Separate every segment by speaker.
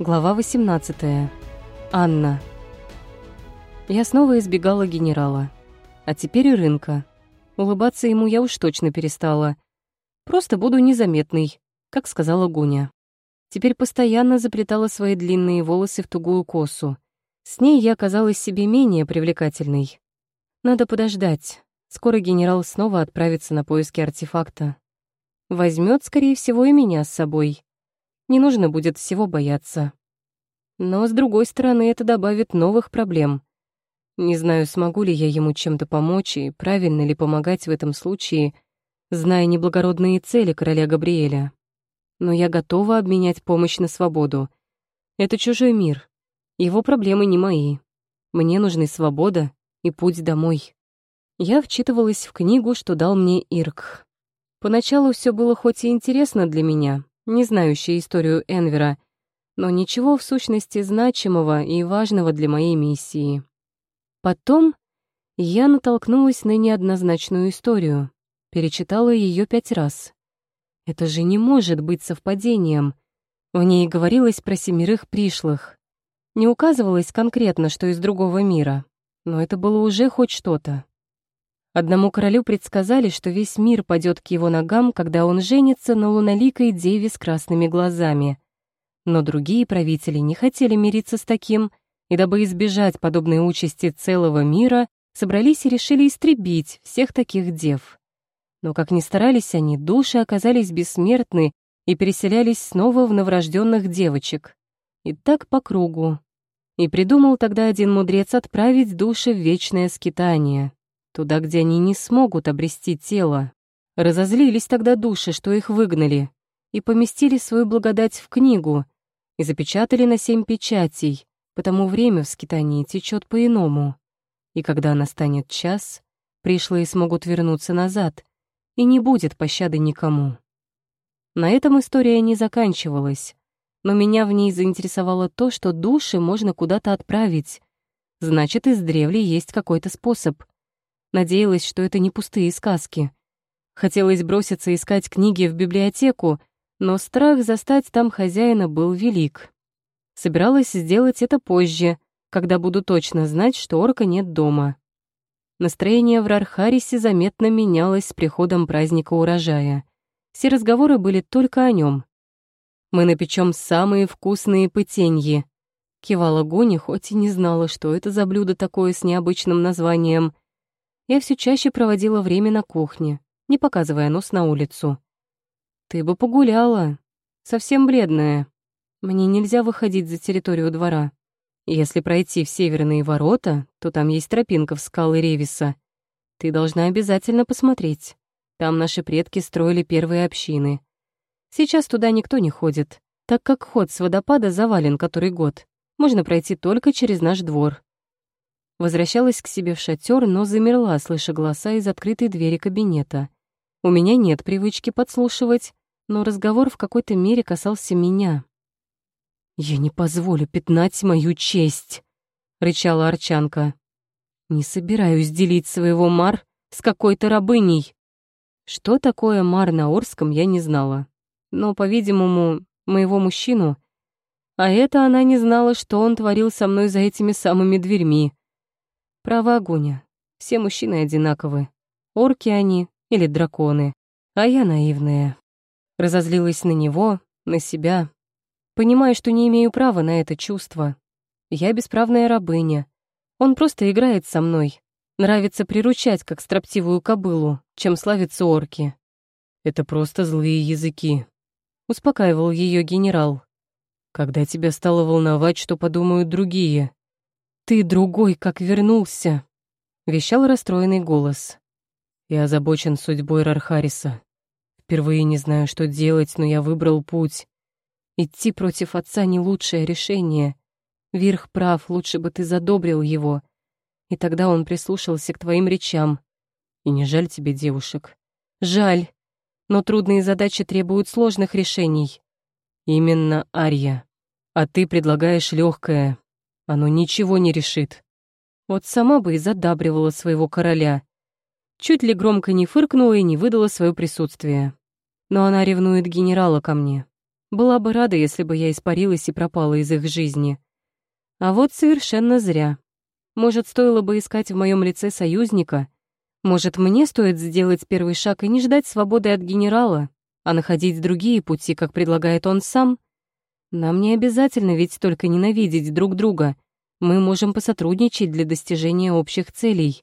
Speaker 1: Глава 18. Анна. Я снова избегала генерала. А теперь и рынка. Улыбаться ему я уж точно перестала. Просто буду незаметной, как сказала Гуня. Теперь постоянно заплетала свои длинные волосы в тугую косу. С ней я оказалась себе менее привлекательной. Надо подождать. Скоро генерал снова отправится на поиски артефакта. Возьмет, скорее всего, и меня с собой. Не нужно будет всего бояться. Но, с другой стороны, это добавит новых проблем. Не знаю, смогу ли я ему чем-то помочь и правильно ли помогать в этом случае, зная неблагородные цели короля Габриэля. Но я готова обменять помощь на свободу. Это чужой мир. Его проблемы не мои. Мне нужны свобода и путь домой. Я вчитывалась в книгу, что дал мне Ирк. Поначалу все было хоть и интересно для меня, не знающая историю Энвера, но ничего в сущности значимого и важного для моей миссии. Потом я натолкнулась на неоднозначную историю, перечитала ее пять раз. Это же не может быть совпадением. В ней говорилось про семерых пришлых. Не указывалось конкретно, что из другого мира, но это было уже хоть что-то. Одному королю предсказали, что весь мир падет к его ногам, когда он женится на луноликой деве с красными глазами. Но другие правители не хотели мириться с таким, и дабы избежать подобной участи целого мира, собрались и решили истребить всех таких дев. Но как ни старались они, души оказались бессмертны и переселялись снова в новорожденных девочек. И так по кругу. И придумал тогда один мудрец отправить души в вечное скитание туда, где они не смогут обрести тело. Разозлились тогда души, что их выгнали, и поместили свою благодать в книгу, и запечатали на семь печатей, потому время в скитании течет по-иному. И когда настанет час, пришлые смогут вернуться назад, и не будет пощады никому. На этом история не заканчивалась, но меня в ней заинтересовало то, что души можно куда-то отправить. Значит, из древли есть какой-то способ. Надеялась, что это не пустые сказки. Хотелось броситься искать книги в библиотеку, но страх застать там хозяина был велик. Собиралась сделать это позже, когда буду точно знать, что орка нет дома. Настроение в Рархарисе заметно менялось с приходом праздника урожая. Все разговоры были только о нем. «Мы напечем самые вкусные пытеньи», — кивала Гони, хоть и не знала, что это за блюдо такое с необычным названием я все чаще проводила время на кухне, не показывая нос на улицу. «Ты бы погуляла. Совсем бледная. Мне нельзя выходить за территорию двора. Если пройти в северные ворота, то там есть тропинка в скалы Ревиса. Ты должна обязательно посмотреть. Там наши предки строили первые общины. Сейчас туда никто не ходит, так как ход с водопада завален который год. Можно пройти только через наш двор. Возвращалась к себе в шатер, но замерла, слыша голоса из открытой двери кабинета. У меня нет привычки подслушивать, но разговор в какой-то мере касался меня. «Я не позволю пятнать мою честь», — рычала Арчанка. «Не собираюсь делить своего Мар с какой-то рабыней». Что такое Мар на Орском, я не знала. Но, по-видимому, моего мужчину. А это она не знала, что он творил со мной за этими самыми дверьми. Права, Гуня. Все мужчины одинаковы. Орки они или драконы. А я наивная. Разозлилась на него, на себя. Понимаю, что не имею права на это чувство. Я бесправная рабыня. Он просто играет со мной. Нравится приручать, как строптивую кобылу, чем славятся орки. Это просто злые языки. Успокаивал ее генерал. Когда тебя стало волновать, что подумают другие, «Ты другой, как вернулся», — вещал расстроенный голос. «Я озабочен судьбой Рархариса. Впервые не знаю, что делать, но я выбрал путь. Идти против отца — не лучшее решение. Вирх прав, лучше бы ты задобрил его. И тогда он прислушался к твоим речам. И не жаль тебе девушек? Жаль. Но трудные задачи требуют сложных решений. Именно Арья. А ты предлагаешь легкое, оно ничего не решит. Вот сама бы и задабривала своего короля. Чуть ли громко не фыркнула и не выдала свое присутствие. Но она ревнует генерала ко мне. Была бы рада, если бы я испарилась и пропала из их жизни. А вот совершенно зря. Может, стоило бы искать в моем лице союзника? Может, мне стоит сделать первый шаг и не ждать свободы от генерала, а находить другие пути, как предлагает он сам? Нам не обязательно ведь только ненавидеть друг друга. Мы можем посотрудничать для достижения общих целей.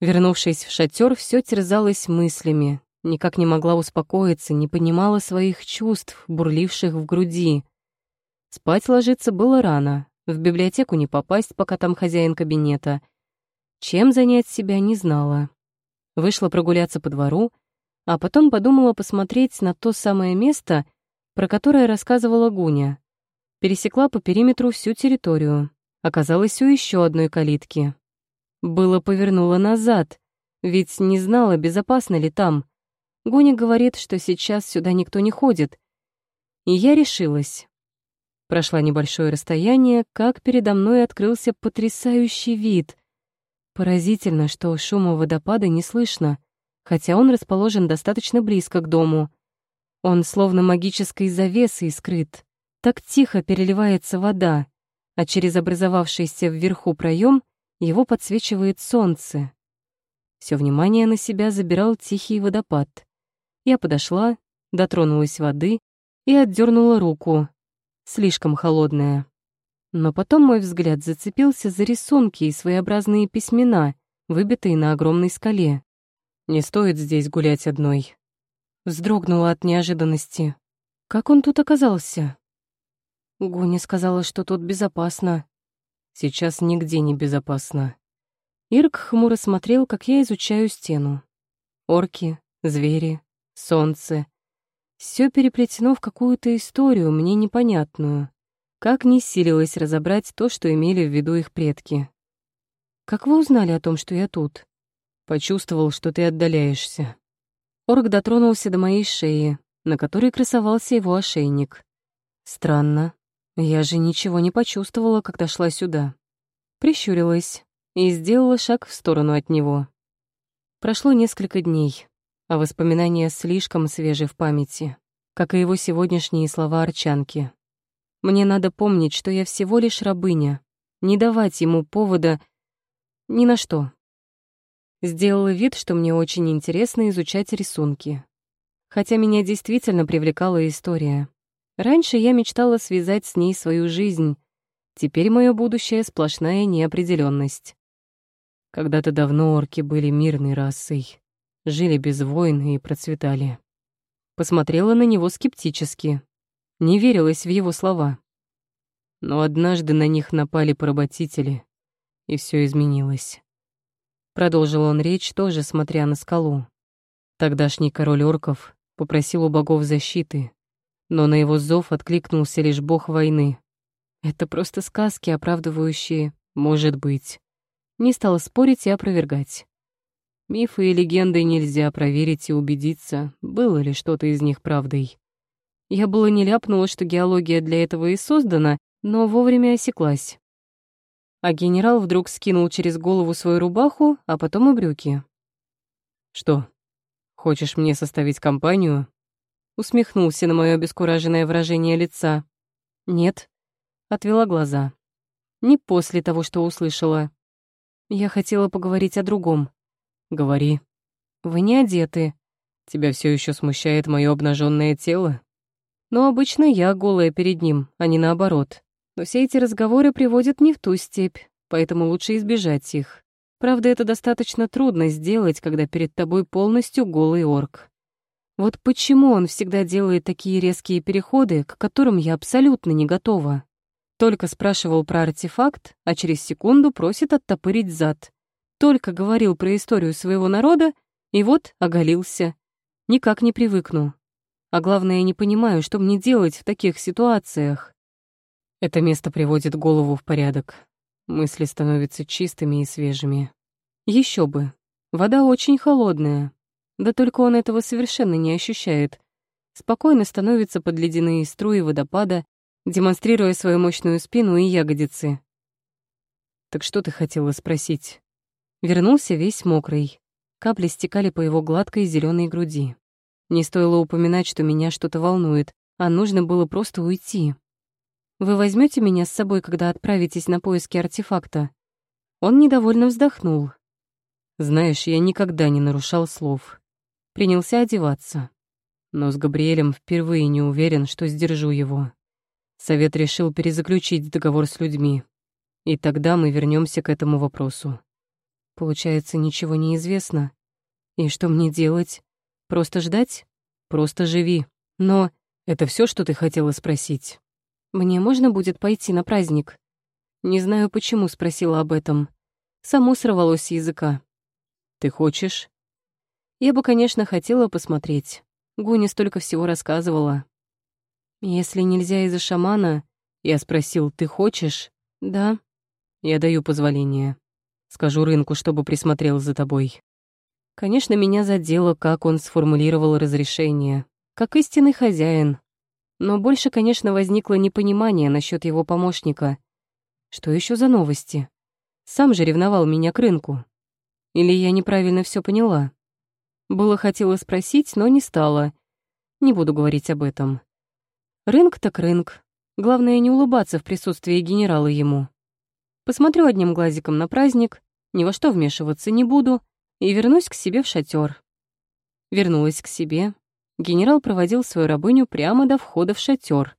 Speaker 1: Вернувшись в шатер, все терзалось мыслями. Никак не могла успокоиться, не понимала своих чувств, бурливших в груди. Спать ложиться было рано, в библиотеку не попасть, пока там хозяин кабинета. Чем занять себя, не знала. Вышла прогуляться по двору, а потом подумала посмотреть на то самое место, про которое рассказывала Гуня. Пересекла по периметру всю территорию. Оказалась у еще одной калитки. Было повернула назад, ведь не знала, безопасно ли там. Гоня говорит, что сейчас сюда никто не ходит. И я решилась. Прошла небольшое расстояние, как передо мной открылся потрясающий вид. Поразительно, что шума водопада не слышно, хотя он расположен достаточно близко к дому. Он словно магической завесой скрыт. Так тихо переливается вода, а через образовавшийся вверху проем его подсвечивает солнце. Все внимание на себя забирал тихий водопад. Я подошла, дотронулась воды и отдернула руку. Слишком холодная. Но потом мой взгляд зацепился за рисунки и своеобразные письмена, выбитые на огромной скале. Не стоит здесь гулять одной. Вздрогнула от неожиданности. Как он тут оказался? Гуня сказала, что тут безопасно. Сейчас нигде не безопасно. Ирк хмуро смотрел, как я изучаю стену. Орки, звери, солнце. Все переплетено в какую-то историю, мне непонятную. Как не силилась разобрать то, что имели в виду их предки. «Как вы узнали о том, что я тут?» «Почувствовал, что ты отдаляешься». Орк дотронулся до моей шеи, на которой красовался его ошейник. Странно. Я же ничего не почувствовала, когда шла сюда. Прищурилась и сделала шаг в сторону от него. Прошло несколько дней, а воспоминания слишком свежи в памяти, как и его сегодняшние слова Арчанки. Мне надо помнить, что я всего лишь рабыня, не давать ему повода ни на что. Сделала вид, что мне очень интересно изучать рисунки. Хотя меня действительно привлекала история. Раньше я мечтала связать с ней свою жизнь. Теперь мое будущее — сплошная неопределенность. Когда-то давно орки были мирной расой, жили без войн и процветали. Посмотрела на него скептически, не верилась в его слова. Но однажды на них напали поработители, и все изменилось. Продолжил он речь, тоже смотря на скалу. Тогдашний король орков попросил у богов защиты, но на его зов откликнулся лишь бог войны. Это просто сказки, оправдывающие «может быть». Не стала спорить и опровергать. Мифы и легенды нельзя проверить и убедиться, было ли что-то из них правдой. Я было не ляпнула, что геология для этого и создана, но вовремя осеклась. А генерал вдруг скинул через голову свою рубаху, а потом и брюки. «Что, хочешь мне составить компанию?» усмехнулся на мое обескураженное выражение лица. «Нет», — отвела глаза. «Не после того, что услышала. Я хотела поговорить о другом». «Говори». «Вы не одеты. Тебя все еще смущает мое обнаженное тело?» «Но обычно я голая перед ним, а не наоборот. Но все эти разговоры приводят не в ту степь, поэтому лучше избежать их. Правда, это достаточно трудно сделать, когда перед тобой полностью голый орк. Вот почему он всегда делает такие резкие переходы, к которым я абсолютно не готова. Только спрашивал про артефакт, а через секунду просит оттопырить зад. Только говорил про историю своего народа, и вот оголился. Никак не привыкну. А главное, не понимаю, что мне делать в таких ситуациях. Это место приводит голову в порядок. Мысли становятся чистыми и свежими. Еще бы. Вода очень холодная, да только он этого совершенно не ощущает. Спокойно становится под ледяные струи водопада, демонстрируя свою мощную спину и ягодицы. «Так что ты хотела спросить?» Вернулся весь мокрый. Капли стекали по его гладкой зеленой груди. Не стоило упоминать, что меня что-то волнует, а нужно было просто уйти. Вы возьмете меня с собой, когда отправитесь на поиски артефакта?» Он недовольно вздохнул. «Знаешь, я никогда не нарушал слов. Принялся одеваться. Но с Габриэлем впервые не уверен, что сдержу его. Совет решил перезаключить договор с людьми. И тогда мы вернемся к этому вопросу. Получается, ничего не известно. И что мне делать? Просто ждать? Просто живи. Но это все, что ты хотела спросить? Мне можно будет пойти на праздник? Не знаю, почему спросила об этом. Само сорвалось с языка. Ты хочешь? Я бы, конечно, хотела посмотреть. Гуня столько всего рассказывала. Если нельзя из-за шамана, я спросил, ты хочешь? Да. Я даю позволение. Скажу рынку, чтобы присмотрел за тобой. Конечно, меня задело, как он сформулировал разрешение. Как истинный хозяин. Но больше, конечно, возникло непонимание насчет его помощника. Что еще за новости? Сам же ревновал меня к рынку. Или я неправильно все поняла? Было хотела спросить, но не стала. Не буду говорить об этом. Рынок так рынок. Главное, не улыбаться в присутствии генерала ему. Посмотрю одним глазиком на праздник, ни во что вмешиваться не буду и вернусь к себе в шатер. Вернулась к себе. Генерал проводил свою рабыню прямо до входа в шатер.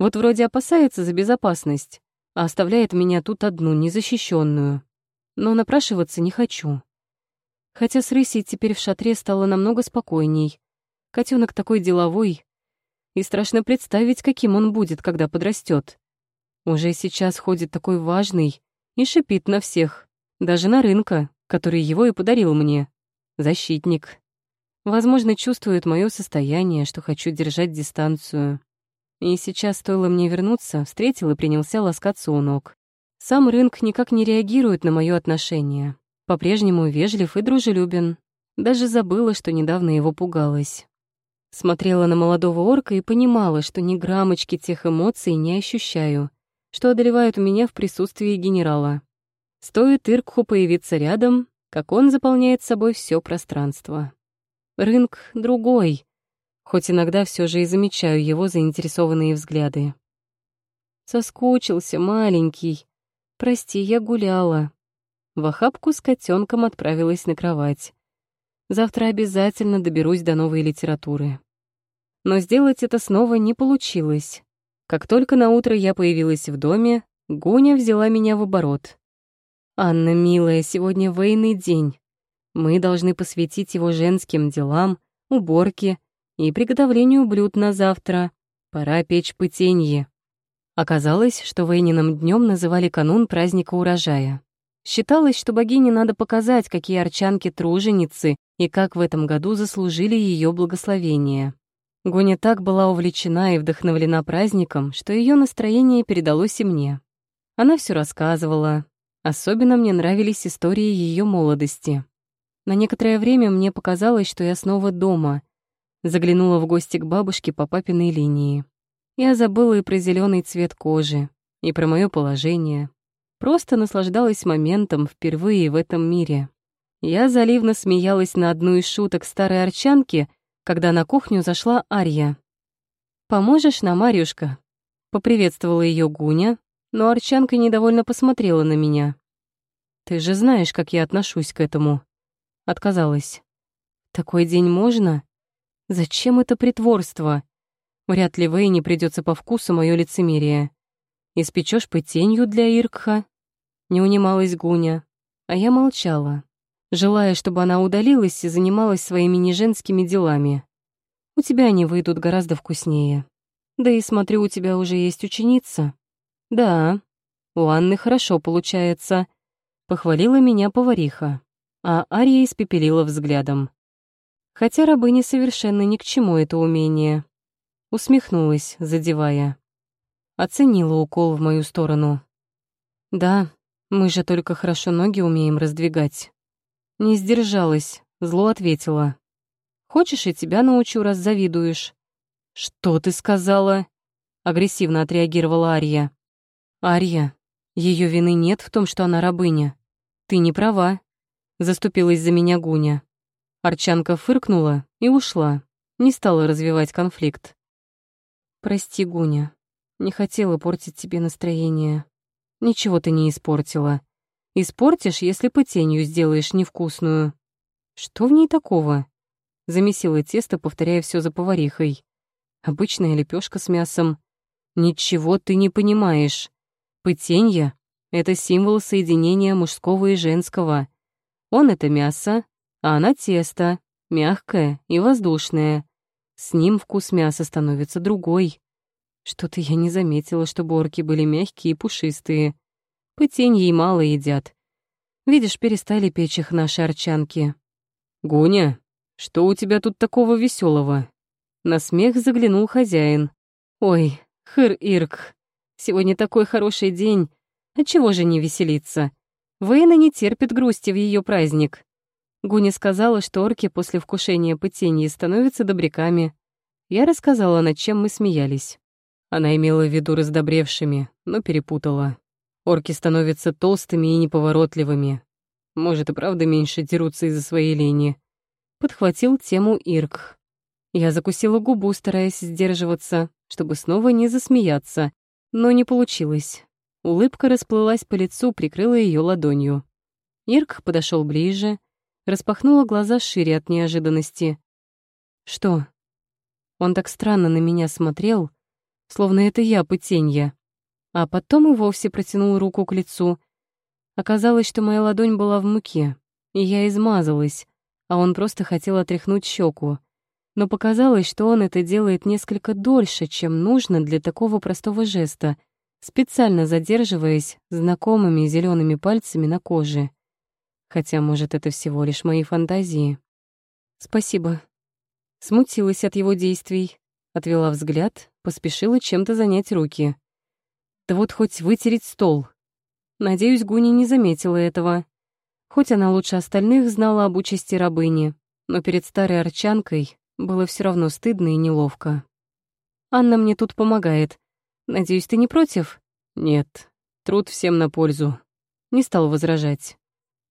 Speaker 1: Вот вроде опасается за безопасность, а оставляет меня тут одну, незащищенную. Но напрашиваться не хочу. Хотя с рысей теперь в шатре стало намного спокойней. Котенок такой деловой, и страшно представить, каким он будет, когда подрастет. Уже сейчас ходит такой важный и шипит на всех, даже на рынка, который его и подарил мне. Защитник. Возможно, чувствует мое состояние, что хочу держать дистанцию. И сейчас, стоило мне вернуться, встретил и принялся ласкаться у ног. Сам рынок никак не реагирует на мое отношение. По-прежнему вежлив и дружелюбен. Даже забыла, что недавно его пугалась. Смотрела на молодого орка и понимала, что ни граммочки тех эмоций не ощущаю, что одолевают меня в присутствии генерала. Стоит Иркху появиться рядом, как он заполняет собой все пространство. Рынок другой, хоть иногда все же и замечаю его заинтересованные взгляды. Соскучился, маленький. Прости, я гуляла. В охапку с котенком отправилась на кровать. Завтра обязательно доберусь до новой литературы. Но сделать это снова не получилось. Как только на утро я появилась в доме, Гуня взяла меня в оборот. «Анна, милая, сегодня военный день. Мы должны посвятить его женским делам, уборке и приготовлению блюд на завтра. Пора печь пытенье». Оказалось, что военным днем называли канун праздника урожая. Считалось, что богине надо показать, какие арчанки труженицы и как в этом году заслужили ее благословение. Гуня так была увлечена и вдохновлена праздником, что ее настроение передалось и мне. Она все рассказывала. Особенно мне нравились истории ее молодости. На некоторое время мне показалось, что я снова дома. Заглянула в гости к бабушке по папиной линии. Я забыла и про зеленый цвет кожи, и про мое положение. Просто наслаждалась моментом впервые в этом мире. Я заливно смеялась на одну из шуток старой арчанки, когда на кухню зашла Арья. «Поможешь нам, Марьюшка?» Поприветствовала ее Гуня, но Арчанка недовольно посмотрела на меня. «Ты же знаешь, как я отношусь к этому». Отказалась. «Такой день можно? Зачем это притворство? Вряд ли Вейне придется по вкусу мое лицемерие. Испечешь пытенью для Иркха?» Не унималась Гуня, а я молчала желая, чтобы она удалилась и занималась своими неженскими делами. У тебя они выйдут гораздо вкуснее. Да и смотрю, у тебя уже есть ученица. Да, у Анны хорошо получается. Похвалила меня повариха, а Ария испепелила взглядом. Хотя рабыне совершенно ни к чему это умение. Усмехнулась, задевая. Оценила укол в мою сторону. Да, мы же только хорошо ноги умеем раздвигать. Не сдержалась, зло ответила. «Хочешь, и тебя научу, раз завидуешь». «Что ты сказала?» — агрессивно отреагировала Ария. «Ария, ее вины нет в том, что она рабыня. Ты не права», — заступилась за меня Гуня. Арчанка фыркнула и ушла, не стала развивать конфликт. Прости, Гуня. Не хотела портить тебе настроение. Ничего ты не испортила. Испортишь, если пытенью сделаешь невкусную. Что в ней такого? Замесила тесто, повторяя все за поварихой. Обычная лепешка с мясом. Ничего ты не понимаешь. Пытенье — это символ соединения мужского и женского. Он — это мясо, а она — тесто, мягкое и воздушное. С ним вкус мяса становится другой. Что-то я не заметила, что борки были мягкие и пушистые. Пытенье мало едят. Видишь, перестали печь их наши арчанки. «Гуня, что у тебя тут такого веселого? На смех заглянул хозяин. «Ой, хыр-ирк, сегодня такой хороший день. Отчего же не веселиться? Вейна не терпит грусти в ее праздник. Гуня сказала, что орки после вкушения пытенья становятся добряками. Я рассказала, над чем мы смеялись. Она имела в виду раздобревшими, но перепутала. Орки становятся толстыми и неповоротливыми. Может, и правда меньше дерутся из-за своей лени. Подхватил тему Ирк. Я закусила губу, стараясь сдерживаться, чтобы снова не засмеяться, но не получилось. Улыбка расплылась по лицу, прикрыла ее ладонью. Ирк подошел ближе, распахнула глаза шире от неожиданности. «Что?» Он так странно на меня смотрел, словно это я пытенья. А потом и вовсе протянул руку к лицу. Оказалось, что моя ладонь была в муке, и я измазалась, а он просто хотел отряхнуть щеку. Но показалось, что он это делает несколько дольше, чем нужно для такого простого жеста, специально задерживаясь знакомыми зелеными пальцами на коже. Хотя, может, это всего лишь мои фантазии. Спасибо. Смутилась от его действий, отвела взгляд, поспешила чем-то занять руки. Да вот хоть вытереть стол. Надеюсь, Гуни не заметила этого. Хоть она лучше остальных знала об участи рабыни, но перед старой арчанкой было все равно стыдно и неловко. «Анна мне тут помогает. Надеюсь, ты не против?» «Нет, труд всем на пользу». Не стал возражать.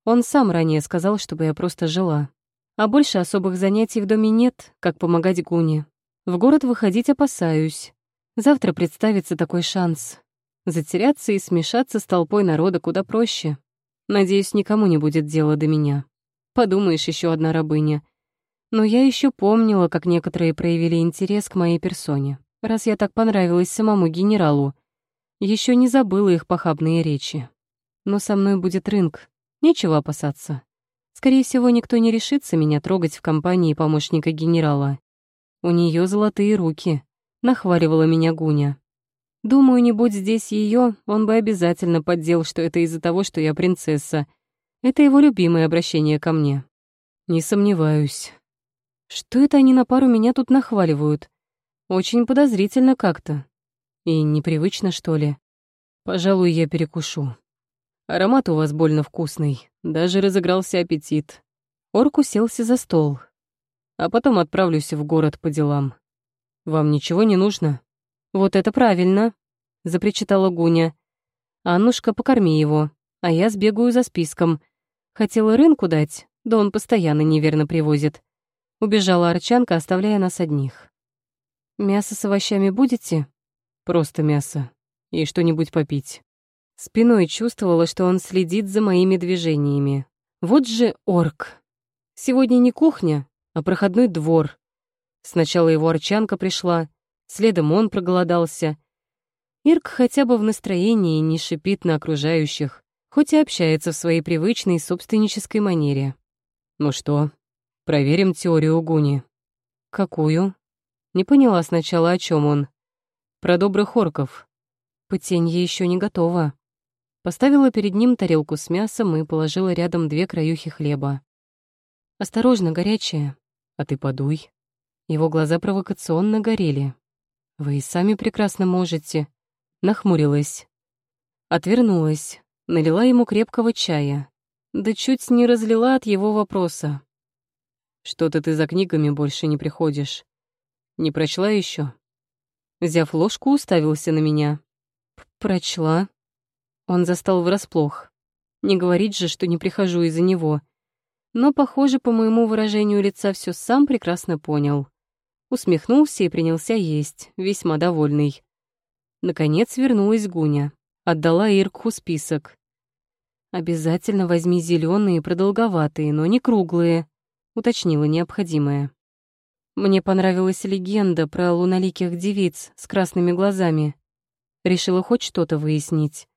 Speaker 1: Он сам ранее сказал, чтобы я просто жила. А больше особых занятий в доме нет, как помогать Гуне. В город выходить опасаюсь. Завтра представится такой шанс. Затеряться и смешаться с толпой народа куда проще. Надеюсь, никому не будет дела до меня. Подумаешь, еще одна рабыня. Но я еще помнила, как некоторые проявили интерес к моей персоне, раз я так понравилась самому генералу. Еще не забыла их похабные речи. Но со мной будет рынок, Нечего опасаться. Скорее всего, никто не решится меня трогать в компании помощника генерала. У нее золотые руки, нахваливала меня Гуня. Думаю, не будь здесь ее, он бы обязательно поддел, что это из-за того, что я принцесса. Это его любимое обращение ко мне. Не сомневаюсь. Что это они на пару меня тут нахваливают? Очень подозрительно как-то. И непривычно, что ли. Пожалуй, я перекушу. Аромат у вас больно вкусный, даже разыгрался аппетит. Орк уселся за стол. А потом отправлюсь в город по делам. Вам ничего не нужно? Вот это правильно, запричитала Гуня. Аннушка, покорми его, а я сбегаю за списком. Хотела рынку дать, да он постоянно неверно привозит. Убежала Арчанка, оставляя нас одних. «Мясо с овощами будете?» «Просто мясо. И что-нибудь попить». Спиной чувствовала, что он следит за моими движениями. Вот же орк. Сегодня не кухня, а проходной двор. Сначала его арчанка пришла, следом он проголодался. Ирк хотя бы в настроении не шипит на окружающих, хоть и общается в своей привычной собственнической манере. Ну что, проверим теорию Гуни. Какую? Не поняла сначала, о чем он. Про добрых орков. Пытенье еще не готово. Поставила перед ним тарелку с мясом и положила рядом две краюхи хлеба. «Осторожно, горячее. А ты подуй». Его глаза провокационно горели. «Вы и сами прекрасно можете». Нахмурилась. Отвернулась, налила ему крепкого чая. Да чуть не разлила от его вопроса. «Что-то ты за книгами больше не приходишь. Не прочла еще? Взяв ложку, уставился на меня. «Прочла», он застал врасплох. Не говорить же, что не прихожу из-за него. Но, похоже, по моему выражению лица все сам прекрасно понял. усмехнулся и принялся есть, весьма довольный. Наконец вернулась Гуня, отдала Иркху список. «Обязательно возьми зеленые, продолговатые, но не круглые», — уточнила необходимое. Мне понравилась легенда про луналиких девиц с красными глазами. Решила хоть что-то выяснить.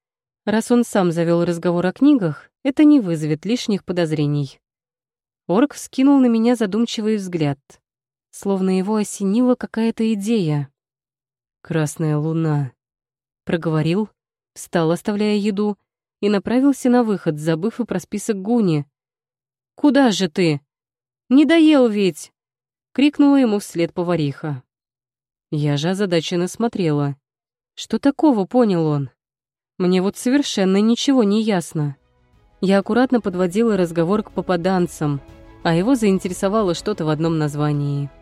Speaker 1: Раз он сам завел разговор о книгах, это не вызовет лишних подозрений. Орк скинул на меня задумчивый взгляд, словно его осенила какая-то идея. «Красная луна», — проговорил, встал, оставляя еду, и направился на выход, забыв и про список Гуни. «Куда же ты? Не доел ведь!» — крикнула ему вслед повариха. Я же озадаченно смотрела. Что такого понял он? Мне вот совершенно ничего не ясно. Я аккуратно подводила разговор к попаданцам, а его заинтересовало что-то в одном названии —